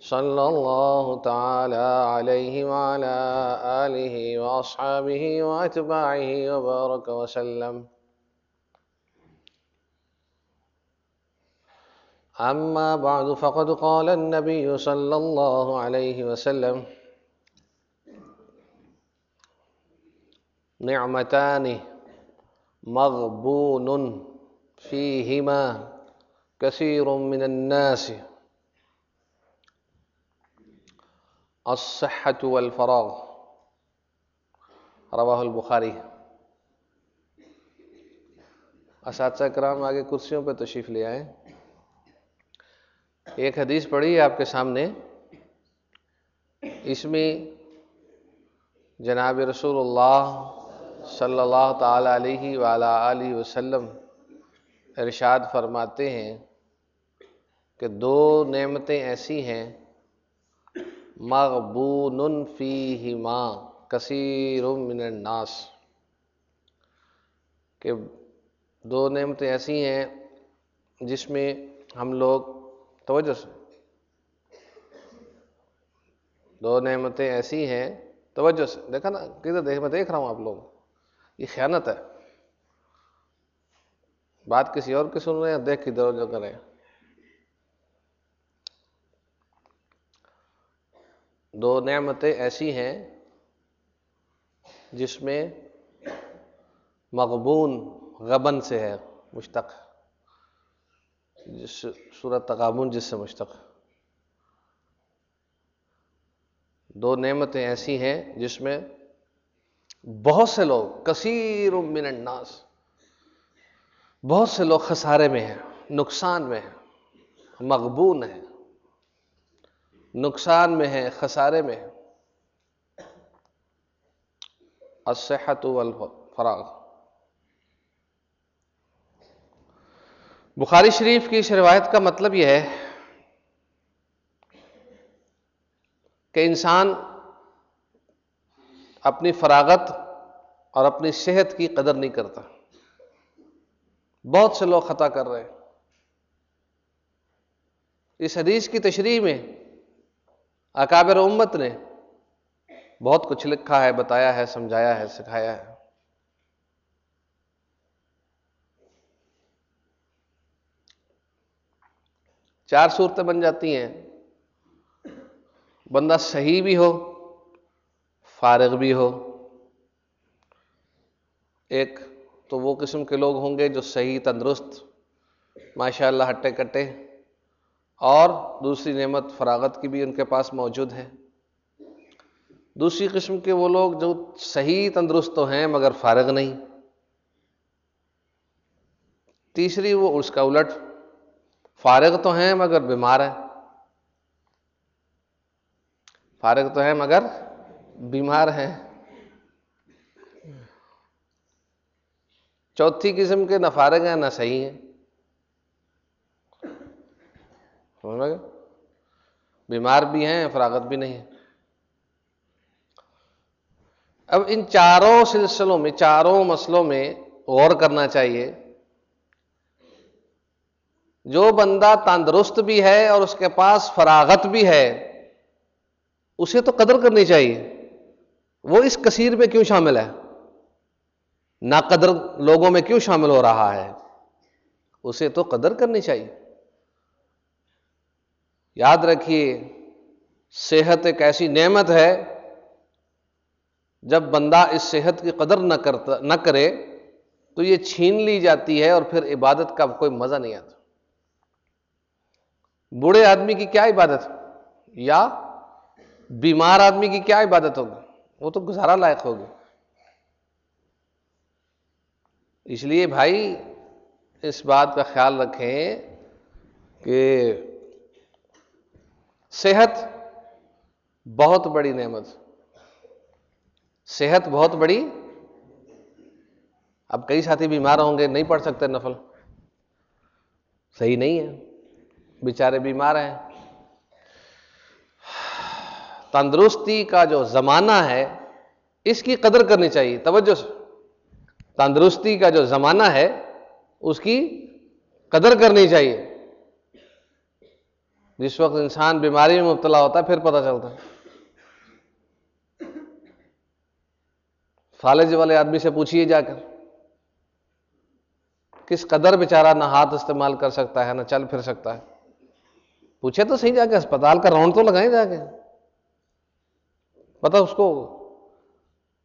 صلى الله تعالى عليه وعلى آله وأصحابه وأتباعه وبارك وسلم. أما بعد فقد قال النبي صلى الله عليه وسلم نعمتان مغبون فيهما كثير من الناس. الصحة والفراغ. رواہ البخاری. اساتذہ کرام، آگے کرسیوں پہ تشریف لے آئیں۔ ایک حدیث پڑھی ہے آپ کے سامنے۔ اس میں جناب رسول اللہ صلی اللہ تعالی علیہ وعلا علیہ وسلم ارشاد فرماتے ہیں کہ دو نعمتیں ایسی ہیں مغبون فیہما کثیر من الناس۔ کہ دو نعمتیں ایسی ہیں جس میں ہم لوگ توجہ سے دو نعمتیں ایسی ہیں، توجہ سے۔ دیکھا نا، کدھر دیکھ، میں دیکھ رہا ہوں آپ لوگ یہ خیانت ہے۔ بات کسی اور کی سن رہے ہیں، دیکھ کدھر جو کریں۔ دو نعمتیں ایسی ہیں جس میں مغبون غبن سے ہے، مشتق۔ جس صورت تقابن جس سے مشتق۔ دو نعمتیں ایسی ہیں جس میں بہت سے لوگ، کثیر من الناس، بہت سے لوگ خسارے میں ہیں، نقصان میں ہیں، مغبون ہیں۔ نقصان میں ہے، خسارے میں ہے۔ الصحت والفراغ۔ بخاری شریف کی اس روایت کا مطلب یہ ہے کہ انسان اپنی فراغت اور اپنی صحت کی قدر نہیں کرتا۔ بہت سے لوگ خطا کر رہے ہیں۔ اس حدیث کی تشریح میں اکابر امت نے بہت کچھ لکھا ہے، بتایا ہے، سمجھایا ہے، سکھایا ہے۔ چار صورتیں بن جاتی ہیں۔ بندہ صحیح بھی ہو، فارغ بھی ہو۔ ایک تو وہ قسم کے لوگ ہوں گے جو صحیح تندرست ماشاء اللہ ہٹے کٹے۔ اور دوسری نعمت فراغت کی بھی ان کے پاس موجود ہے۔ دوسری قسم کے وہ لوگ جو صحیح تندرست تو ہیں مگر فارغ نہیں۔ تیسری وہ اس کا الٹ، فارغ تو ہیں مگر بیمار ہیں۔ فارغ تو ہیں مگر بیمار ہیں۔ چوتھی قسم کے نہ فارغ ہیں نہ صحیح ہیں۔ سمجھ بیمار بھی ہیں، فراغت بھی نہیں ہے اب ان چاروں سلسلوں میں، چاروں مسئلوں میں غور کرنا چاہیے۔ جو بندہ تندرست بھی ہے اور اس کے پاس فراغت بھی ہے، اسے تو قدر کرنی چاہیے۔ وہ اس کثیر میں کیوں شامل ہے؟ نا قدر لوگوں میں کیوں شامل ہو رہا ہے؟ اسے تو قدر کرنی چاہیے۔ یاد رکھیے، صحت ایک ایسی نعمت ہے، جب بندہ اس صحت کی قدر نہ کرتا، نہ کرے، تو یہ چھین لی جاتی ہے اور پھر عبادت کا کوئی مزہ نہیں آتا۔ بوڑھے آدمی کی کیا عبادت؟ یا بیمار آدمی کی کیا عبادت ہوگی؟ وہ تو گزارا لائق ہوگی۔ اس لیے بھائی، اس بات کا خیال رکھیں کہ صحت بہت بڑی نعمت۔ صحت بہت بڑی۔ اب کئی ساتھی بیمار ہوں گے، نہیں پڑھ سکتے نفل۔ صحیح نہیں ہے۔ بیچارے بیمار ہیں۔ تندرستی کا جو زمانہ ہے، اس کی قدر کرنی چاہیے۔ توجہ سے۔ تندرستی کا جو زمانہ ہے، اس کی قدر کرنی چاہیے۔ جس وقت انسان بیماری میں مبتلا ہوتا ہے، پھر پتہ چلتا ہے۔ فالج والے آدمی سے پوچھیے جا کر، کس قدر بیچارہ نہ ہاتھ استعمال کر سکتا ہے، نہ چل پھر سکتا ہے۔ پوچھے تو صحیح جا کے اسپتال کا راؤنڈ تو لگائیں جا کے۔ پتا اس کو،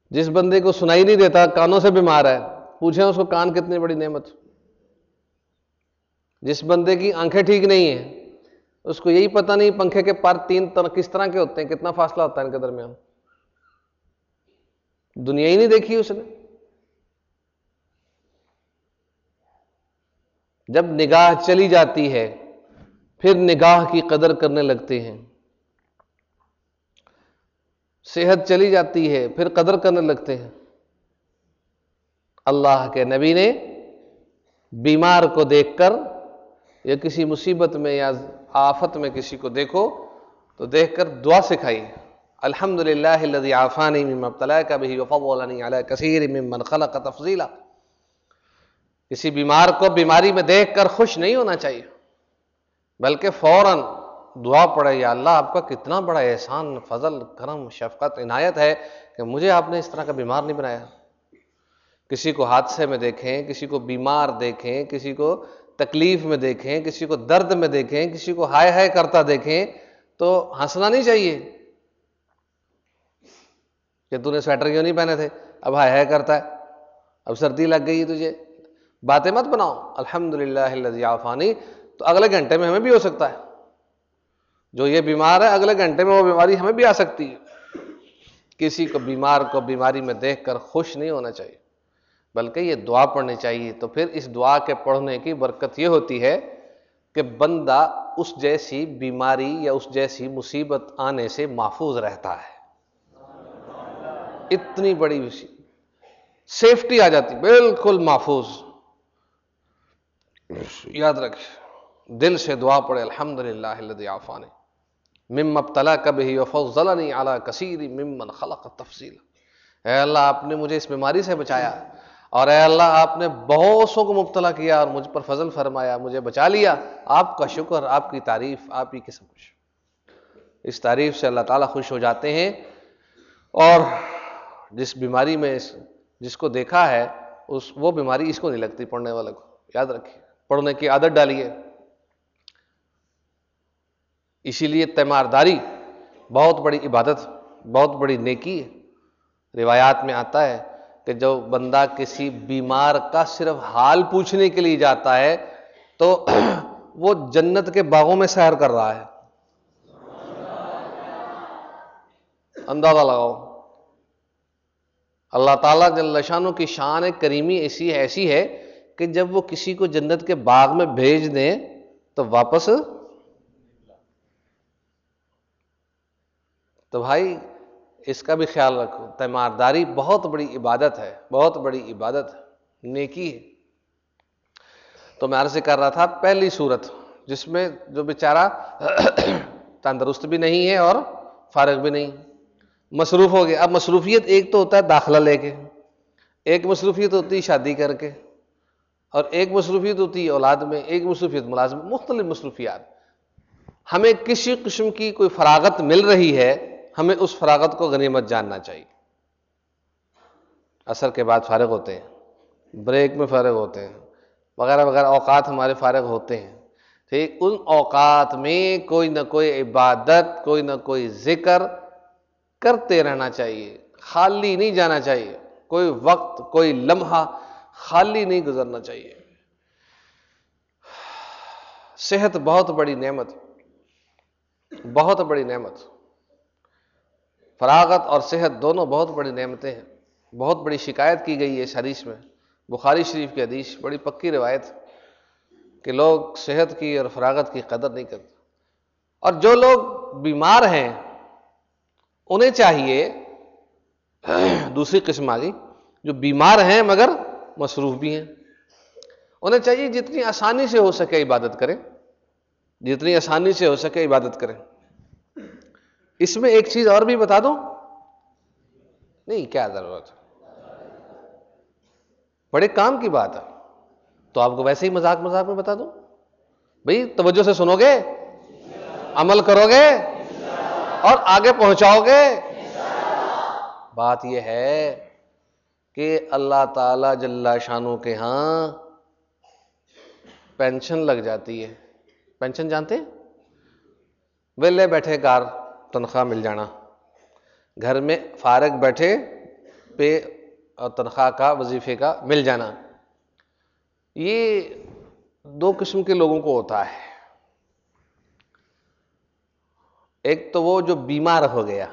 جس بندے کو سنائی نہیں دیتا، کانوں سے بیمار ہے، پوچھیں اس کو کان کتنی بڑی نعمت۔ جس بندے کی آنکھیں ٹھیک نہیں ہیں اس کو یہی پتا نہیں پنکھے کے پار تین کس طرح کے ہوتے ہیں، کتنا فاصلہ ہوتا ہے ان کے درمیان۔ دنیا ہی نہیں دیکھی اس نے۔ جب نگاہ چلی جاتی ہے، پھر نگاہ کی قدر کرنے لگتے ہیں۔ صحت چلی جاتی ہے، پھر قدر کرنے لگتے ہیں۔ اللہ کے نبی نے بیمار کو دیکھ کر یا کسی مصیبت میں یا آفت میں کسی کو دیکھو تو دیکھ کر دعا سکھائی الحمد للہ آفانی مبتلا کا بھی کثیر ممن خلق تفضیلا۔ کسی بیمار کو بیماری میں دیکھ کر خوش نہیں ہونا چاہیے، بلکہ فوراً دعا پڑے یا اللہ آپ کا کتنا بڑا احسان، فضل، کرم، شفقت، عنایت ہے کہ مجھے آپ نے اس طرح کا بیمار نہیں بنایا۔ کسی کو حادثے میں دیکھیں، کسی کو بیمار دیکھیں، کسی کو تکلیف میں دیکھیں، کسی کو درد میں دیکھیں، کسی کو ہائے ہائے کرتا دیکھیں، تو ہنسنا نہیں چاہیے۔ کہ تو نے سویٹر کیوں نہیں پہنے تھے؟ اب ہائے ہائے کرتا ہے۔ اب سردی لگ گئی تجھے۔ باتیں مت بناؤ۔ الحمد للہ آفانی تو اگلے گھنٹے میں ہمیں بھی ہو سکتا ہے۔ جو یہ بیمار ہے، اگلے گھنٹے میں وہ بیماری ہمیں بھی آ سکتی ہے۔ کسی کو بیمار کو بیماری میں دیکھ کر خوش نہیں ہونا چاہیے۔ بلکہ یہ دعا پڑھنی چاہیے۔ تو پھر اس دعا کے پڑھنے کی برکت یہ ہوتی ہے کہ بندہ اس جیسی بیماری یا اس جیسی مصیبت آنے سے محفوظ رہتا ہے۔ اتنی بڑی سیفٹی آ جاتی، بالکل محفوظ۔ یاد رکھ دل سے دعا پڑے الحمد للہ آفانی مم ابتلا کب ہی نہیں اعلیٰ کثیر ممن خلق تفصیل اے اللہ، آپ نے مجھے اس بیماری سے بچایا۔ اور اے اللہ، آپ نے بہت سو کو مبتلا کیا اور مجھ پر فضل فرمایا، مجھے بچا لیا۔ آپ کا شکر، آپ کی تعریف، آپ ہی قسم خوش اس تعریف سے اللہ تعالیٰ خوش ہو جاتے ہیں۔ اور جس بیماری میں جس کو دیکھا ہے، اس وہ بیماری اس کو نہیں لگتی پڑھنے والے کو۔ یاد رکھیے، پڑھنے کی عادت ڈالیے۔ اسی لیے تیمارداری بہت بڑی عبادت، بہت بڑی نیکی ہے روایات میں آتا ہے۔ کہ جو بندہ کسی بیمار کا صرف حال پوچھنے کے لیے جاتا ہے، تو وہ جنت کے باغوں میں سیر کر رہا ہے۔ اندازہ لگاؤ۔ اللہ تعالیٰ جلشانوں کی شان کریمی ایسی ایسی ہے کہ جب وہ کسی کو جنت کے باغ میں بھیج دیں، تو واپس۔ تو بھائی اس کا بھی خیال رکھو، تیمارداری بہت بڑی عبادت ہے، بہت بڑی عبادت ہے، نیکی ہے۔ تو میں عرض کر رہا تھا، پہلی صورت جس میں جو بیچارہ تندرست بھی نہیں ہے اور فارغ بھی نہیں، مصروف ہو گیا۔ اب مصروفیت ایک تو ہوتا ہے داخلہ لے کے، ایک مصروفیت ہوتی ہے شادی کر کے، اور ایک مصروفیت ہوتی ہے اولاد میں، ایک مصروفیت ملازم، مختلف مصروفیات۔ ہمیں کسی قسم کی کوئی فراغت مل رہی ہے ہمیں اس فراغت کو غنیمت جاننا چاہیے۔ اثر کے بعد فارغ ہوتے ہیں، بریک میں فارغ ہوتے ہیں، وغیرہ وغیرہ، اوقات ہمارے فارغ ہوتے ہیں۔ ٹھیک، ان اوقات میں کوئی نہ کوئی عبادت، کوئی نہ کوئی ذکر کرتے رہنا چاہیے، خالی نہیں جانا چاہیے۔ کوئی وقت، کوئی لمحہ خالی نہیں گزرنا چاہیے۔ صحت بہت بڑی نعمت، بہت بڑی نعمت۔ فراغت اور صحت دونوں بہت بڑی نعمتیں ہیں۔ بہت بڑی شکایت کی گئی ہے اس حدیث میں۔ بخاری شریف کی حدیث بڑی پکی روایت کہ لوگ صحت کی اور فراغت کی قدر نہیں کرتے۔ اور جو لوگ بیمار ہیں، انہیں چاہیے دوسری قسم آ گئی جو بیمار ہیں مگر مصروف بھی ہیں۔ انہیں چاہیے جتنی آسانی سے ہو سکے عبادت کریں، جتنی آسانی سے ہو سکے عبادت کریں۔ اس میں ایک چیز اور بھی بتا دوں؟ نہیں، کیا ضرورت؟ بڑے کام کی بات ہے۔ تو آپ کو ویسے ہی مذاق مذاق میں بتا دوں؟ بھائی، توجہ سے سنو گے؟ عمل کرو گے؟ اور آگے پہنچاؤ گے؟ بات یہ ہے کہ اللہ تعالی جل شانوں کے ہاں پینشن لگ جاتی ہے۔ پینشن جانتے ویلے بیٹھے کار۔ تنخواہ مل جانا۔ گھر میں فارغ بیٹھے پہ اور تنخواہ کا وظیفے کا مل جانا۔ یہ دو قسم کے لوگوں کو ہوتا ہے۔ ایک تو وہ جو بیمار ہو گیا۔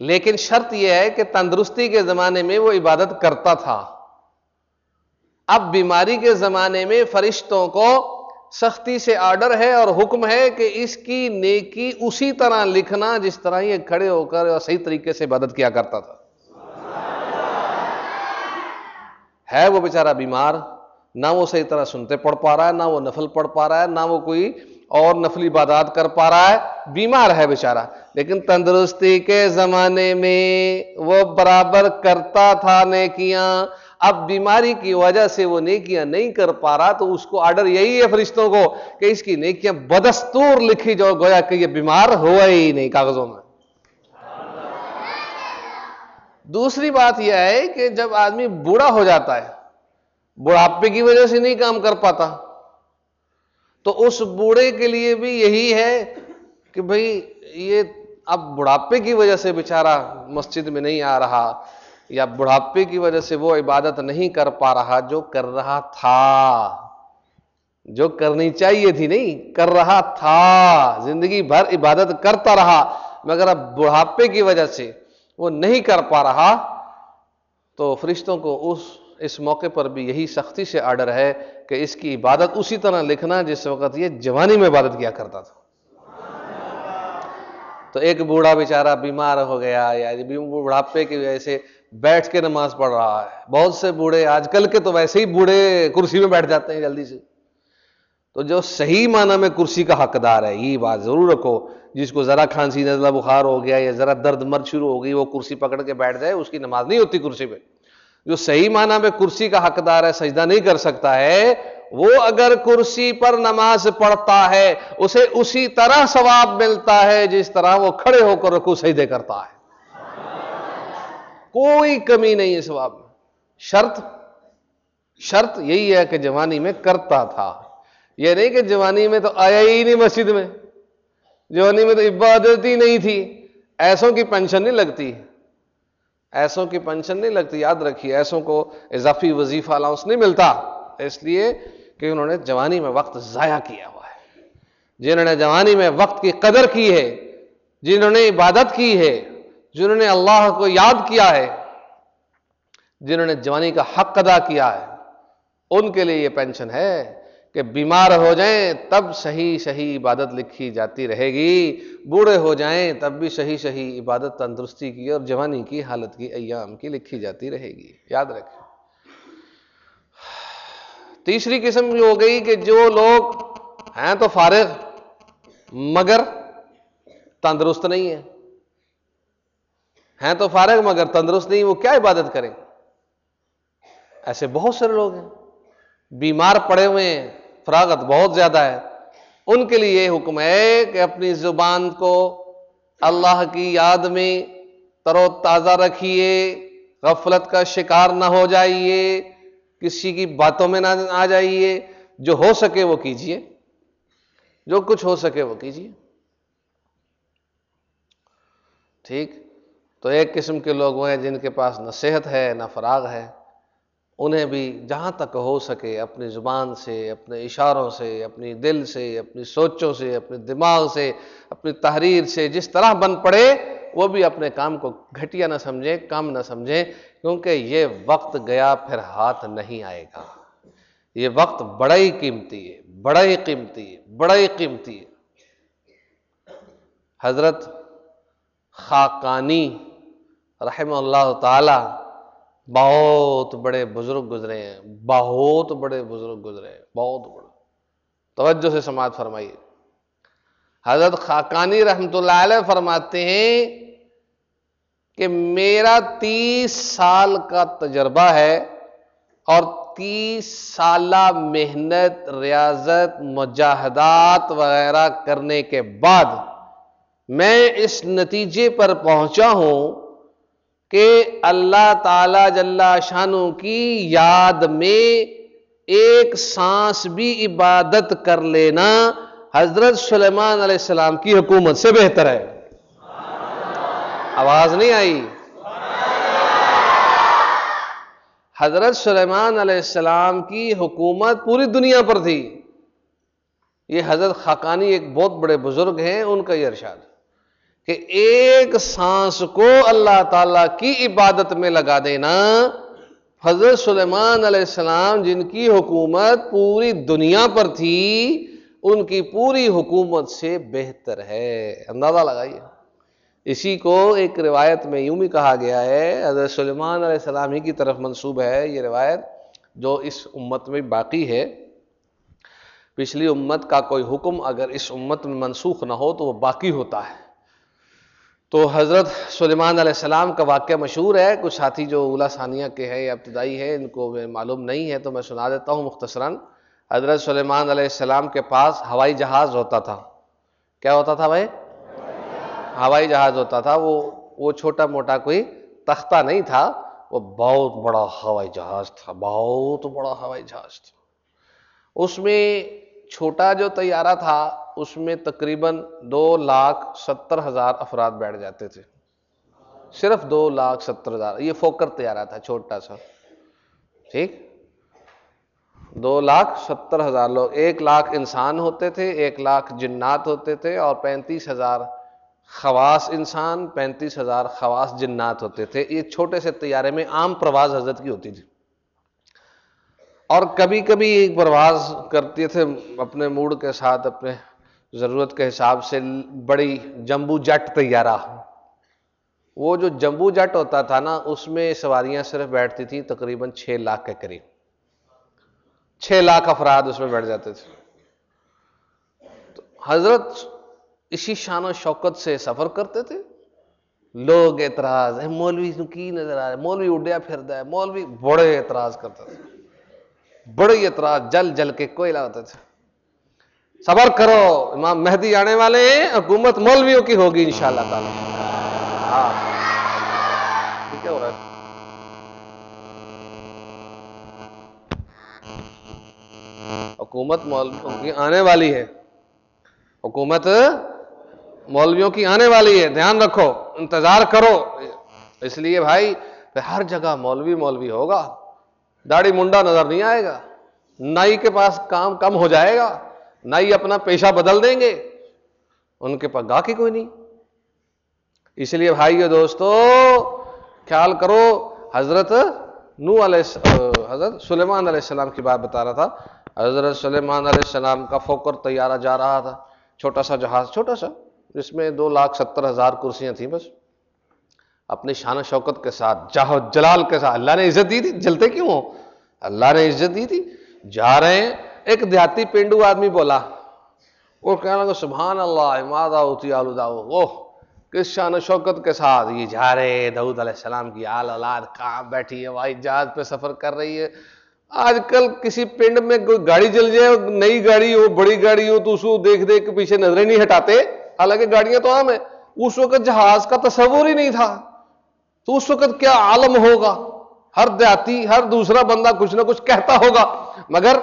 لیکن شرط یہ ہے کہ تندرستی کے زمانے میں وہ عبادت کرتا تھا۔ اب بیماری کے زمانے میں فرشتوں کو سختی سے آرڈر ہے اور حکم ہے کہ اس کی نیکی اسی طرح لکھنا جس طرح یہ کھڑے ہو کر اور صحیح طریقے سے عبادت کیا کرتا تھا۔ ہے وہ بیچارہ بیمار، نہ وہ صحیح طرح سنتے پڑھ پا رہا ہے، نہ وہ نفل پڑھ پا رہا ہے، نہ وہ کوئی اور نفلی عبادات کر پا رہا ہے۔ بیمار ہے بیچارہ۔ لیکن تندرستی کے زمانے میں وہ برابر کرتا تھا نیکیاں اب بیماری کی وجہ سے وہ نیکیاں نہیں کر پا رہا تو اس کو آرڈر یہی ہے فرشتوں کو کہ اس کی نیکیاں بدستور لکھی جو گویا کہ یہ بیمار ہوا ہی نہیں کاغذوں میں۔ دوسری بات یہ ہے کہ جب آدمی بوڑھا ہو جاتا ہے، بڑھاپے کی وجہ سے نہیں کام کر پاتا، تو اس بوڑھے کے لیے بھی یہی ہے کہ بھائی یہ اب بڑھاپے کی وجہ سے بےچارا مسجد میں نہیں آ رہا یا بڑھاپے کی وجہ سے وہ عبادت نہیں کر پا رہا جو کر رہا تھا۔ جو کرنی چاہیے تھی نہیں، کر رہا تھا۔ زندگی بھر عبادت کرتا رہا، مگر اب بڑھاپے کی وجہ سے وہ نہیں کر پا رہا۔ تو فرشتوں کو اس اس موقع پر بھی یہی سختی سے آرڈر ہے کہ اس کی عبادت اسی طرح لکھنا جس وقت یہ جوانی میں عبادت کیا کرتا تھا۔ تو ایک بوڑھا بیچارہ بیمار ہو گیا یعنی یا بڑھاپے کی وجہ سے بیٹھ کے نماز پڑھ رہا ہے۔ بہت سے بوڑھے آج کل کے تو ویسے ہی بوڑھے کرسی میں بیٹھ جاتے ہیں جلدی سے۔ تو جو صحیح معنی میں کرسی کا حقدار ہے، یہ بات ضرور رکھو۔ جس کو ذرا کھانسی نزلہ بخار ہو گیا یا ذرا درد مرد شروع ہو گئی، وہ کرسی پکڑ کے بیٹھ جائے، اس کی نماز نہیں ہوتی کرسی پہ۔ جو صحیح معنی میں کرسی کا حقدار ہے، سجدہ نہیں کر سکتا ہے وہ اگر کرسی پر نماز پڑھتا ہے، اسے اسی طرح ثواب ملتا ہے، جس طرح وہ کھڑے ہو کر رکو سجدے کرتا ہے۔ کوئی کمی نہیں ہے ثواب میں۔ شرط شرط یہی ہے کہ جوانی میں کرتا تھا۔ یہ نہیں کہ جوانی میں تو آیا ہی نہیں مسجد میں۔ جوانی میں تو عبادت ہی نہیں تھی۔ ایسوں کی پینشن نہیں لگتی۔ ایسوں کی پینشن نہیں لگتی۔ یاد رکھیے، ایسوں کو اضافی وظیفہ الاؤنس نہیں ملتا۔ اس لیے کہ انہوں نے جوانی میں وقت ضائع کیا ہوا ہے۔ جنہوں نے جوانی میں وقت کی قدر کی ہے، جنہوں نے عبادت کی ہے، جنہوں نے اللہ کو یاد کیا ہے، جنہوں نے جوانی کا حق ادا کیا ہے، ان کے لیے یہ پینشن ہے کہ بیمار ہو جائیں تب صحیح صحیح عبادت لکھی جاتی رہے گی، بوڑھے ہو جائیں تب بھی صحیح صحیح عبادت تندرستی کی اور جوانی کی حالت کی ایام کی لکھی جاتی رہے گی۔ یاد رکھیں۔ تیسری قسم یہ ہو گئی کہ جو لوگ ہیں تو فارغ، مگر تندرست نہیں ہے ہیں تو فارغ، مگر تندرست نہیں، وہ کیا عبادت کریں؟ ایسے بہت سارے لوگ ہیں۔ بیمار پڑے ہوئے ہیں، فراغت بہت زیادہ ہے۔ ان کے لیے یہ حکم ہے کہ اپنی زبان کو اللہ کی یاد میں تر و تازہ رکھیے، غفلت کا شکار نہ ہو جائیے۔ کسی کی باتوں میں نہ آ جائیے، جو ہو سکے وہ کیجیے جو کچھ ہو سکے وہ کیجیے ٹھیک؟ تو ایک قسم کے لوگ وہ ہیں جن کے پاس نہ صحت ہے، نہ فراغ ہے۔ انہیں بھی جہاں تک ہو سکے اپنی زبان سے، اپنے اشاروں سے، اپنی دل سے، اپنی سوچوں سے، اپنے دماغ سے، اپنی تحریر سے، جس طرح بن پڑے وہ بھی اپنے کام کو گھٹیا نہ سمجھیں، کم نہ سمجھیں، کیونکہ یہ وقت گیا پھر ہاتھ نہیں آئے گا۔ یہ وقت بڑا ہی قیمتی ہے بڑا ہی قیمتی ہے بڑا ہی قیمتی ہے۔ حضرت خاقانی رحم اللہ تعالی بہت بڑے بزرگ گزرے ہیں، بہت بڑے بزرگ گزرے ہیں، بہت بڑے۔ توجہ سے سماعت فرمائیے۔ حضرت خاقانی رحمت اللہ علیہ فرماتے ہیں کہ میرا تیس سال کا تجربہ ہے اور تیس سالہ محنت، ریاضت، مجاہدات وغیرہ کرنے کے بعد میں اس نتیجے پر پہنچا ہوں کہ اللہ تعالی جل شانوں کی یاد میں ایک سانس بھی عبادت کر لینا حضرت سلیمان علیہ السلام کی حکومت سے بہتر ہے۔ آواز نہیں آئی۔ حضرت سلیمان علیہ السلام کی حکومت پوری دنیا پر تھی۔ یہ حضرت خاقانی ایک بہت بڑے بزرگ ہیں، ان کا یہ ارشاد۔ کہ ایک سانس کو اللہ تعالی کی عبادت میں لگا دینا، حضرت سلیمان علیہ السلام جن کی حکومت پوری دنیا پر تھی ان کی پوری حکومت سے بہتر ہے۔ اندازہ لگائیے۔ اسی کو ایک روایت میں یوں بھی کہا گیا ہے، حضرت سلیمان علیہ السلام ہی کی طرف منصوب ہے یہ روایت، جو اس امت میں باقی ہے۔ پچھلی امت کا کوئی حکم اگر اس امت میں منسوخ نہ ہو تو وہ باقی ہوتا ہے۔ تو حضرت سلیمان علیہ السلام کا واقعہ مشہور ہے، کچھ ساتھی جو اولا ثانیہ کے ہے یا ابتدائی ہے ان کو معلوم نہیں ہے تو میں سنا دیتا ہوں مختصراً۔ حضرت سلیمان علیہ السلام کے پاس ہوائی جہاز ہوتا تھا۔ کیا ہوتا تھا بھائی؟ ہوائی جہاز ہوتا تھا۔ وہ وہ چھوٹا موٹا کوئی تختہ نہیں تھا۔ وہ بہت بڑا ہوائی جہاز تھا۔ بہت بڑا ہوائی جہاز تھا۔ اس میں چھوٹا جو طیارہ تھا، اس میں تقریباً دو لاکھ ستر ہزار افراد بیٹھ جاتے تھے۔ صرف دو لاکھ ستر ہزار۔ یہ فوکر تیارہ تھا، چھوٹا سا۔ ٹھیک؟ دو لاکھ ستر ہزار لوگ، ایک لاکھ انسان ہوتے تھے، ایک لاکھ جنات ہوتے تھے اور پینتیس ہزار خواص انسان، پینتیس ہزار خواص جنات ہوتے تھے۔ یہ چھوٹے سے طیارے میں عام پرواز حضرت کی ہوتی تھی۔ اور کبھی کبھی ایک پرواز کرتے تھے اپنے موڈ کے ساتھ، اپنے ضرورت کے حساب سے بڑی جمبو جٹ تیارہ۔ وہ جو جمبو جٹ ہوتا تھا نا، اس میں سواریاں صرف بیٹھتی تھیں تقریباً چھ لاکھ کے قریب۔ چھ لاکھ افراد اس میں بیٹھ جاتے تھے۔ تو حضرت اسی شان و شوکت سے سفر کرتے تھے۔ لوگ اعتراض ہے مولوی کی نظر آ رہے مولوی اڈیا پھر ہے، مولوی بڑے اعتراض کرتے تھے بڑے اعتراض، جل جل کے کوئلہ ہوتے تھے صبر کرو، امام مہدی آنے والے ہیں، حکومت مولویوں کی ہوگی ان شاء اللہ تعالی ہاں ہو رہا ہے؟ حکومت مولویوں کی آنے والی ہے۔ حکومت مولویوں کی آنے والی ہے۔ دھیان رکھو، انتظار کرو۔ اس لیے بھائی، ہر جگہ مولوی مولوی ہوگا۔ داڑھی منڈا نظر نہیں آئے گا۔ نائی کے پاس کام کم ہو جائے گا۔ نہ ہی اپنا پیشہ بدل دیں گے۔ ان کے پاس گاہکی کوئی نہیں۔ اس لیے بھائی دوستو، خیال کرو۔ حضرت نو علیہ حضرت سلیمان علیہ السلام کی بات بتا رہا تھا۔ حضرت سلیمان علیہ السلام کا فوکر تیارہ جا رہا تھا، چھوٹا سا جہاز، چھوٹا سا، جس میں دو لاکھ ستر ہزار کرسیاں تھیں بس۔ اپنی شان و شوکت کے ساتھ، جاہ جلال کے ساتھ، اللہ نے عزت دی تھی، جلتے کیوں ہو؟ اللہ نے عزت دی تھی۔ جا رہے ہیں، ایک دیہاتی پینڈو آدمی بولا۔ وہ کہنے لگا، سبحان اللہ مادا ہوتی آلودا وہ، کس شان و شوکت کے ساتھ؟ یہ جا رہے دعود علیہ السلام کی آل اولاد کہاں بیٹھی ہے؟ وائی جہاز پہ سفر کر رہی ہے۔ آج کل کسی پنڈ میں کوئی گاڑی چل جائے، نئی گاڑی ہو، بڑی گاڑی ہو، تو اس کو دیکھ دیکھ کے پیچھے نظریں نہیں ہٹاتے۔ حالانکہ گاڑیاں تو عام ہیں۔ اس وقت جہاز کا تصور ہی نہیں تھا۔ تو اس وقت کیا عالم ہوگا؟ ہر دیہاتی، ہر دوسرا بندہ کچھ نہ کچھ کہتا ہوگا۔ مگر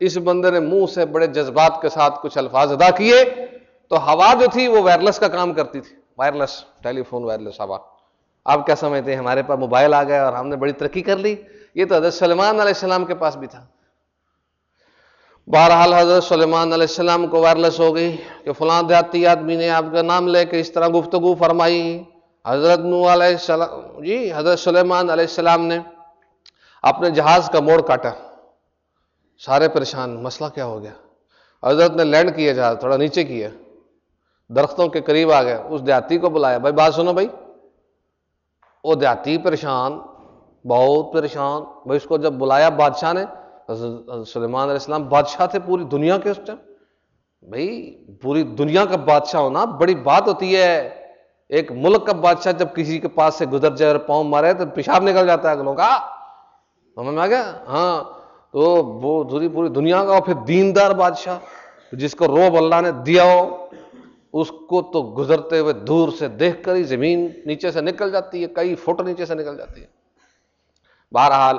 اس بندے نے منہ سے بڑے جذبات کے ساتھ کچھ الفاظ ادا کیے۔ تو ہوا جو تھی وہ وائرلیس کا کام کرتی تھی۔ وائرلیس ٹیلی فون وائرلیس ہوا۔ آپ کیا سمجھتے ہیں؟ ہمارے پاس موبائل آ گیا اور ہم نے بڑی ترقی کر لی۔ یہ تو حضرت سلمان علیہ السلام کے پاس بھی تھا۔ بہرحال حضرت سلیمان علیہ السلام کو وائرلیس ہو گئی کہ فلاں دیہاتی آدمی نے آپ کا نام لے کے اس طرح گفتگو فرمائی۔ حضرت نو علیہ السلام جی حضرت سلیمان علیہ السلام نے اپنے جہاز کا موڑ کاٹا۔ سارے پریشان، مسئلہ کیا ہو گیا؟ حضرت نے لینڈ کیا جہاز، تھوڑا نیچے کیا۔ درختوں کے قریب آ گیا، اس دیہاتی کو بلایا۔ بھائی، بات سنو بھائی۔ وہ دیہاتی پریشان بہت پریشان۔ بھائی اس کو جب بلایا، بادشاہ نے سلیمان علیہ السلام، بادشاہ تھے پوری دنیا کے اس ٹائم۔ بھائی، پوری دنیا کا بادشاہ ہونا بڑی بات ہوتی ہے۔ ایک ملک کا بادشاہ جب کسی کے پاس سے گزر جائے اور پاؤں مارے تو پیشاب نکل جاتا ہے اگلوں کا۔ سمجھ میں آ گیا؟ ہاں تو وہ دوری پوری دنیا کا پھر دیندار بادشاہ جس کو روب اللہ نے دیا ہو، اس کو تو گزرتے ہوئے دور سے دیکھ کر ہی زمین نیچے سے نکل جاتی ہے، کئی فٹ نیچے سے نکل جاتی ہے۔ بہرحال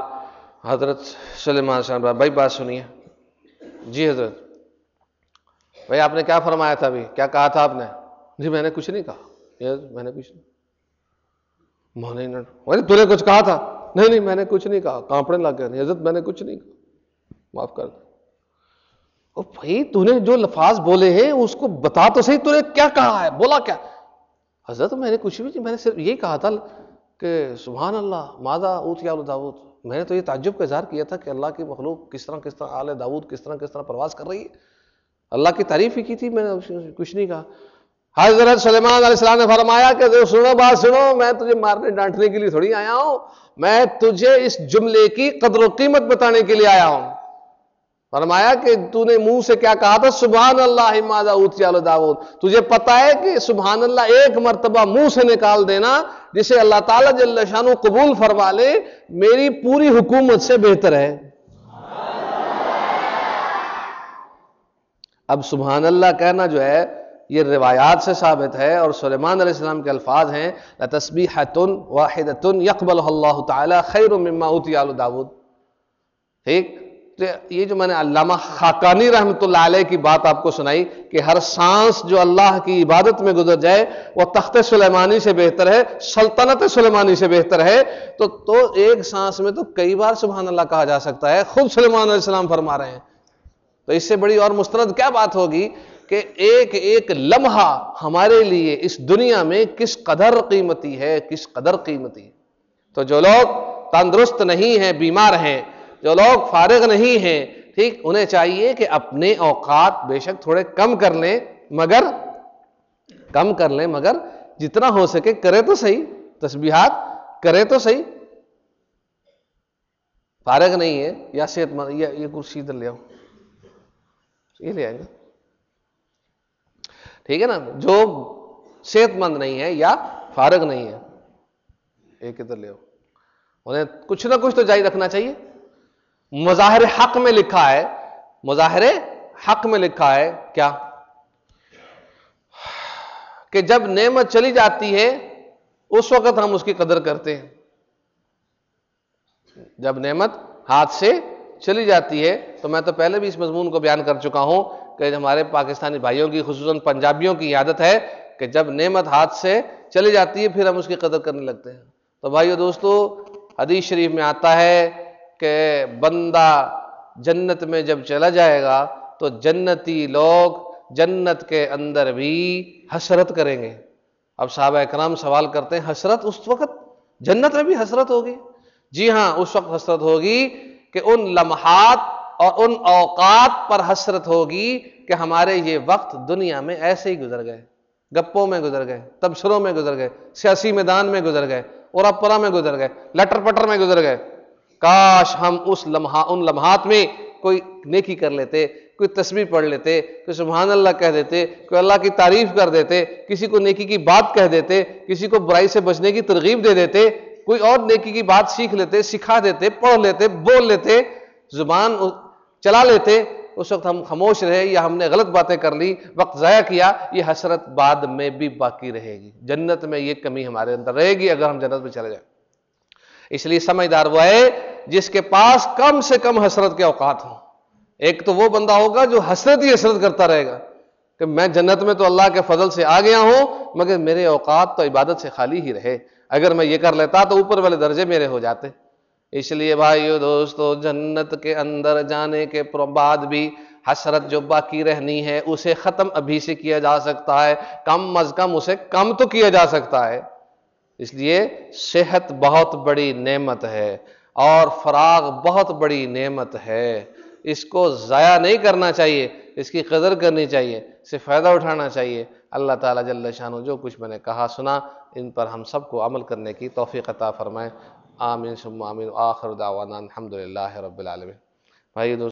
حضرت سلیمان صاحب بھائی بات سنیے۔ جی حضرت، بھائی آپ نے کیا فرمایا تھا ابھی؟ کیا کہا تھا آپ نے؟ جی میں نے کچھ نہیں کہا۔ میں نے کچھ نہیں۔ تو نے کچھ کہا تھا؟ نہیں نہیں، میں نے کچھ نہیں کہا۔ کانپڑے لگ گئے حضرت، میں نے کچھ نہیں کہا۔ معاف کر دیں۔ اور بھائی تو نے جو لفاظ بولے ہیں، اس کو بتا تو صحیح، تو نے کیا کہا ہے؟ بولا کیا؟ حضرت، میں نے کچھ بھی میں نے صرف یہی کہا تھا۔ کہ سبحان اللہ مادہ اوت یا داود میں نے تو یہ تعجب کا اظہار کیا تھا کہ اللہ کی مخلوق کس طرح کس طرح آل داود کس طرح کس طرح پرواز کر رہی ہے۔ اللہ کی تعریف ہی کی تھی، میں نے کچھ نہیں کہا۔ ہاں، حضرت سلیمان علیہ السلام نے فرمایا کہ سنو بات سنو، میں تجھے مارنے ڈانٹنے کے لیے تھوڑی آیا ہوں۔ میں تجھے اس جملے کی قدر و قیمت بتانے کے لیے آیا ہوں۔ فرمایا کہ تو نے منہ سے کیا کہا تھا؟ سبحان اللہ، ماذا داود تجھے پتا ہے کہ سبحان اللہ ایک مرتبہ منہ سے نکال دینا جسے اللہ تعالیٰ جل شانو قبول فرما لے، میری پوری حکومت سے بہتر ہے۔ اب سبحان اللہ کہنا جو ہے، یہ روایات سے ثابت ہے اور سلیمان علیہ السلام کے الفاظ ہیں لَتَسْبِحَةٌ وَاحِدَةٌ يَقْبَلُهَ اللَّهُ تَعَالَى خَيْرٌ مِمَّا أُوتِيَ آلُ داود۔ ٹھیک؟ یہ جو میں نے علامہ خاکانی رحمت اللہ علیہ کی بات آپ کو سنائی کہ ہر سانس جو اللہ کی عبادت میں گزر جائے وہ تخت سلیمانی سے بہتر ہے، سلطنت سلیمانی سے بہتر ہے۔ تو تو ایک سانس میں تو کئی بار سبحان اللہ کہا جا سکتا ہے، خود سلیمان علیہ السلام فرما رہے ہیں۔ تو اس سے بڑی اور مستند کیا بات ہوگی کہ ایک ایک لمحہ ہمارے لیے اس دنیا میں کس قدر قیمتی ہے، کس قدر قیمتی۔ تو جو لوگ تندرست نہیں ہیں، بیمار ہیں جو لوگ فارغ نہیں ہیں، ٹھیک، انہیں چاہیے کہ اپنے اوقات بے شک تھوڑے کم کر لیں، مگر کم کر لیں، مگر جتنا ہو سکے کرے تو صحیح، تسبیحات کرے تو صحیح۔ فارغ نہیں ہے یا صحت مند یہ کرسی ادھر لے آؤ۔ یہ لے آئیں گے۔ ٹھیک ہے نا؟ جو صحت مند نہیں ہے یا فارغ نہیں ہے ایک ادھر لے آؤ۔ انہیں کچھ نہ کچھ تو جاری رکھنا چاہیے۔ مظاہر حق میں لکھا ہے، مظاہر حق میں لکھا ہے، کیا؟ کہ جب نعمت چلی جاتی ہے، اس وقت ہم اس کی قدر کرتے ہیں۔ جب نعمت ہاتھ سے چلی جاتی ہے، تو میں تو پہلے بھی اس مضمون کو بیان کر چکا ہوں کہ ہمارے پاکستانی بھائیوں کی، خصوصاً پنجابیوں کی عادت ہے کہ جب نعمت ہاتھ سے چلی جاتی ہے، پھر ہم اس کی قدر کرنے لگتے ہیں۔ تو بھائیو دوستو، حدیث شریف میں آتا ہے کہ بندہ جنت میں جب چلا جائے گا تو جنتی لوگ جنت کے اندر بھی حسرت کریں گے۔ اب صحابہ اکرام سوال کرتے ہیں، حسرت اس وقت جنت میں بھی حسرت ہوگی؟ جی ہاں اس وقت حسرت ہوگی کہ ان لمحات اور ان اوقات پر حسرت ہوگی کہ ہمارے یہ وقت دنیا میں ایسے ہی گزر گئے، گپوں میں گزر گئے، تبصروں میں گزر گئے، سیاسی میدان میں گزر گئے اور اپرا میں گزر گئے، لٹر پٹر میں گزر گئے۔ کاش ہم اس لمحہ، ان لمحات میں کوئی نیکی کر لیتے، کوئی تصویر پڑھ لیتے، کوئی سبحان اللہ کہہ دیتے، کوئی اللہ کی تعریف کر دیتے، کسی کو نیکی کی بات کہہ دیتے، کسی کو برائی سے بچنے کی ترغیب دے دیتے، کوئی اور نیکی کی بات سیکھ لیتے، سکھا دیتے، پڑھ لیتے، بول لیتے، زبان چلا لیتے، اس وقت ہم خاموش رہے، یا ہم نے غلط باتیں کر لی، وقت ضائع کیا، یہ حسرت بعد میں بھی باقی رہے گی۔ جنت میں یہ کمی ہمارے اندر رہے گی اگر ہم جنت میں چلے جائیں۔ اس لیے سمجھدار وہ ہے جس کے پاس کم سے کم حسرت کے اوقات ہوں۔ ایک تو وہ بندہ ہوگا جو حسرت ہی حسرت کرتا رہے گا کہ میں جنت میں تو اللہ کے فضل سے آ گیا ہوں، مگر میرے اوقات تو عبادت سے خالی ہی رہے۔ اگر میں یہ کر لیتا تو اوپر والے درجے میرے ہو جاتے۔ اس لیے بھائیو دوستو، جنت کے اندر جانے کے بعد بھی حسرت جو باقی رہنی ہے، اسے ختم ابھی سے کیا جا سکتا ہے۔ کم از کم اسے کم تو کیا جا سکتا ہے۔ اس لیے صحت بہت بڑی نعمت ہے۔ اور فراغ بہت بڑی نعمت ہے۔ اس کو ضائع نہیں کرنا چاہیے، اس کی قدر کرنی چاہیے، اس سے فائدہ اٹھانا چاہیے۔ اللہ تعالیٰ جل شانہ جو کچھ میں نے کہا، سنا، ان پر ہم سب کو عمل کرنے کی توفیق عطا فرمائیں آمین، ثم آمین آخر دعوانا الحمدللہ رب العالمین۔ بھائی